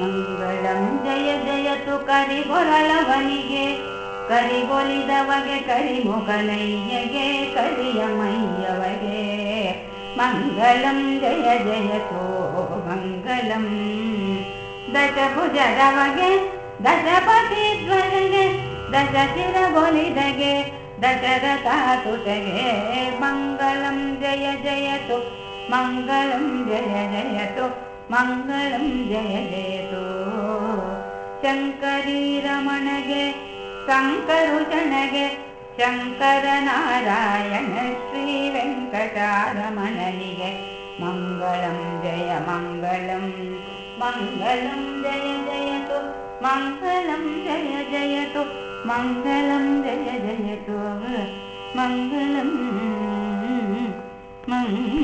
ಮಂಗಳಂ ಜಯ ಜಯತು ಕರಿಗೊರಳವನಿಗೆ ಕರಿಗೊಲಿದವಗೆ ಕರಿಮುಖನಯ್ಯಗೆ ಕರಿಯ ಮೈಯವಗೆ. ಮಂಗಳಂ ಜಯ ಜಯತೋ, ಮಂಗಳಂ. ದಶಭುಜದವಗೆ ದಶಪತಿ ಧ್ವಜಗೆ ದಶ ಚಿರಗೊಲಿದಗೆ ದಶರಥಾತುಟಗೆ ಮಂಗಳಂ ಜಯ ಜಯತು, ಮಂಗಳಂ ಜಯ ಜಯತು, ಮಂಗಳಂ ಜಯ ಜಯತು ಶಂಕರೀ ರಮಣಗೆ ಶಂಕರುಷಣಗೆ ಶಂಕರ ನಾರಾಯಣ ಶ್ರೀ ವೆಂಕಟಾರಮಣನಿಗೆ ಮಂಗಳಂ ಜಯ ಮಂಗಳಂ ಮಂಗಳಂ ಜಯ ಜಯತು ಮಂಗಳಂ ಜಯ ಜಯತು ಮಂಗಳಂ ಜಯ ಜಯತು ಮಂಗಳಂ ಮಂಗ